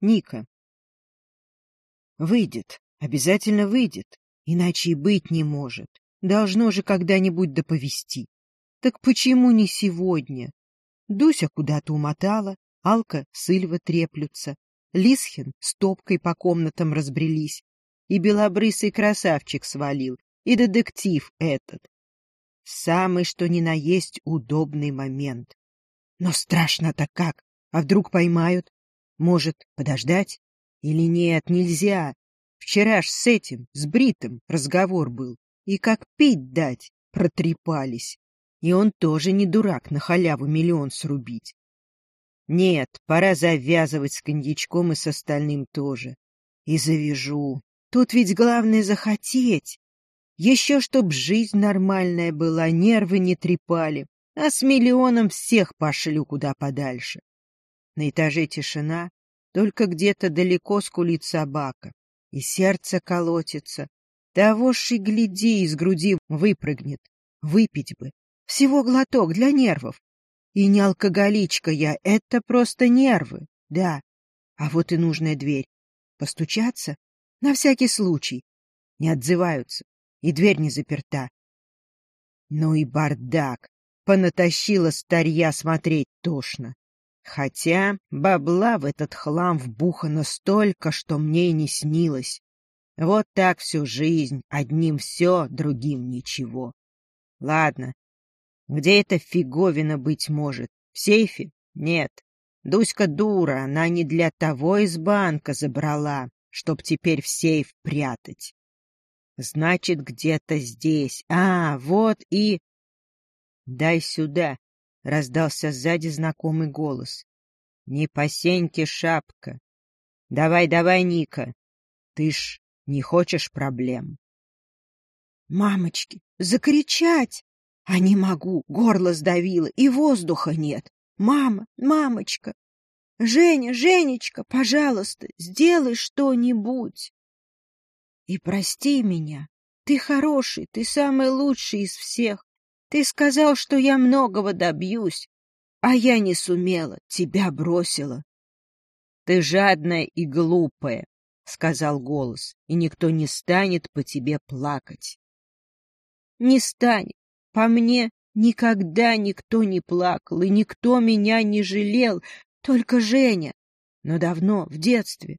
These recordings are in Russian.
Ника. Выйдет, обязательно выйдет, иначе и быть не может. Должно же когда-нибудь доповести. Так почему не сегодня? Дуся куда-то умотала, Алка с Ильва треплются, Лисхин с топкой по комнатам разбрелись, и белобрысый красавчик свалил, и детектив этот. Самый что ни на есть удобный момент. Но страшно-то как? А вдруг поймают? Может, подождать? Или нет, нельзя. Вчера ж с этим, с Бритом, разговор был. И как пить дать, протрепались. И он тоже не дурак на халяву миллион срубить. Нет, пора завязывать с коньячком и с остальным тоже. И завяжу. Тут ведь главное захотеть. Еще чтоб жизнь нормальная была, нервы не трепали, а с миллионом всех пошлю куда подальше. На этаже тишина, только где-то далеко скулит собака, и сердце колотится. Того ж и гляди, из груди выпрыгнет. Выпить бы. Всего глоток для нервов. И не алкоголичка я, это просто нервы, да. А вот и нужная дверь. Постучаться? На всякий случай. Не отзываются, и дверь не заперта. Ну и бардак. Понатащила старья смотреть тошно. Хотя бабла в этот хлам вбухано столько, что мне и не снилось. Вот так всю жизнь, одним все, другим ничего. Ладно, где эта фиговина быть может? В сейфе? Нет. Дуська дура, она не для того из банка забрала, чтоб теперь в сейф прятать. Значит, где-то здесь. А, вот и... Дай сюда. — раздался сзади знакомый голос. — Не по сеньке шапка. Давай, давай, Ника. Ты ж не хочешь проблем. Мамочки, закричать! А не могу, горло сдавило, и воздуха нет. Мама, мамочка! Женя, Женечка, пожалуйста, сделай что-нибудь. И прости меня. Ты хороший, ты самый лучший из всех. Ты сказал, что я многого добьюсь, а я не сумела, тебя бросила. — Ты жадная и глупая, — сказал голос, — и никто не станет по тебе плакать. — Не станет. По мне никогда никто не плакал, и никто меня не жалел, только Женя. Но давно, в детстве,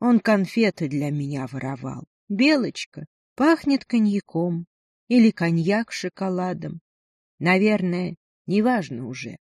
он конфеты для меня воровал. Белочка пахнет коньяком или коньяк шоколадом. Наверное, неважно уже.